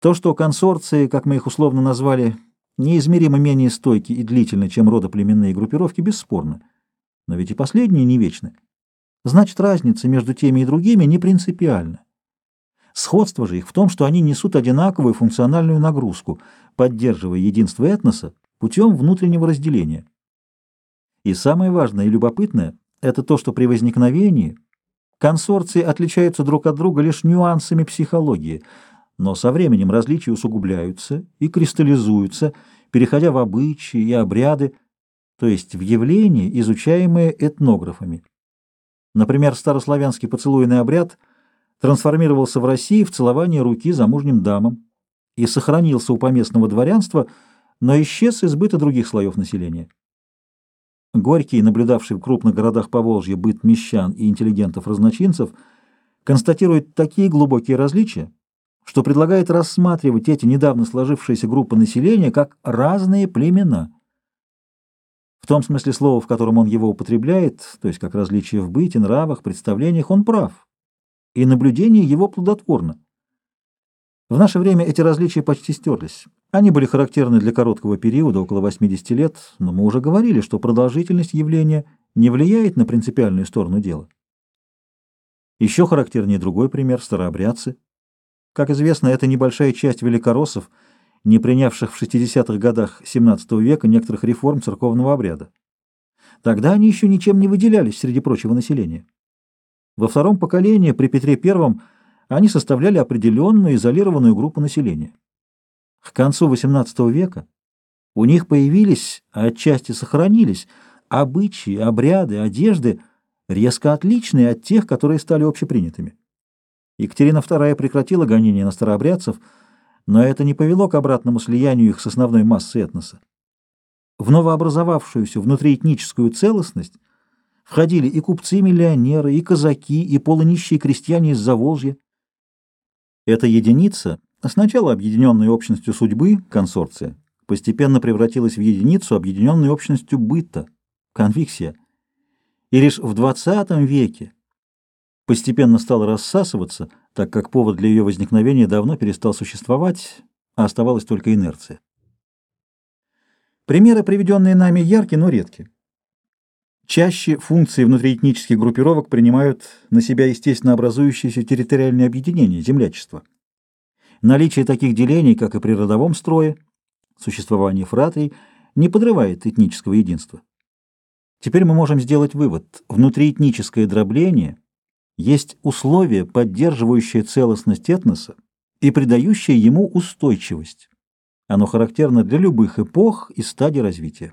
То, что консорции, как мы их условно назвали, неизмеримо менее стойки и длительны, чем родоплеменные группировки, бесспорно. Но ведь и последние не вечны. Значит, разница между теми и другими не принципиальна. Сходство же их в том, что они несут одинаковую функциональную нагрузку, поддерживая единство этноса путем внутреннего разделения. И самое важное и любопытное – это то, что при возникновении консорции отличаются друг от друга лишь нюансами психологии, но со временем различия усугубляются и кристаллизуются, переходя в обычаи и обряды, то есть в явления, изучаемые этнографами. Например, старославянский поцелуйный обряд трансформировался в России в целование руки замужним дамам и сохранился у поместного дворянства, но исчез из быта других слоев населения. Горький, наблюдавший в крупных городах Поволжья быт мещан и интеллигентов-разночинцев, констатирует такие глубокие различия, что предлагает рассматривать эти недавно сложившиеся группы населения как разные племена. В том смысле слова, в котором он его употребляет, то есть как различие в быте, нравах, представлениях, он прав, и наблюдение его плодотворно. В наше время эти различия почти стерлись. Они были характерны для короткого периода, около 80 лет, но мы уже говорили, что продолжительность явления не влияет на принципиальную сторону дела. Еще характернее другой пример – старообрядцы. Как известно, это небольшая часть великороссов, не принявших в 60-х годах XVII века некоторых реформ церковного обряда. Тогда они еще ничем не выделялись среди прочего населения. Во втором поколении при Петре I они составляли определенную изолированную группу населения. К концу XVIII века у них появились, а отчасти сохранились, обычаи, обряды, одежды, резко отличные от тех, которые стали общепринятыми. Екатерина II прекратила гонения на старообрядцев, но это не повело к обратному слиянию их с основной массой этноса. В новообразовавшуюся внутриэтническую целостность входили и купцы-миллионеры, и казаки, и полунищие крестьяне из Заволжья. Эта единица, сначала объединенной общностью судьбы, консорция, постепенно превратилась в единицу, объединенной общностью быта, конвиксия. И лишь в XX веке постепенно стала рассасываться, так как повод для ее возникновения давно перестал существовать, а оставалась только инерция. Примеры, приведенные нами, яркие, но редки. Чаще функции внутриэтнических группировок принимают на себя естественно образующиеся территориальные объединения, землячества. Наличие таких делений, как и при родовом строе, существование фратрий, не подрывает этнического единства. Теперь мы можем сделать вывод. Внутриэтническое дробление есть условие, поддерживающее целостность этноса и придающее ему устойчивость. Оно характерно для любых эпох и стадий развития.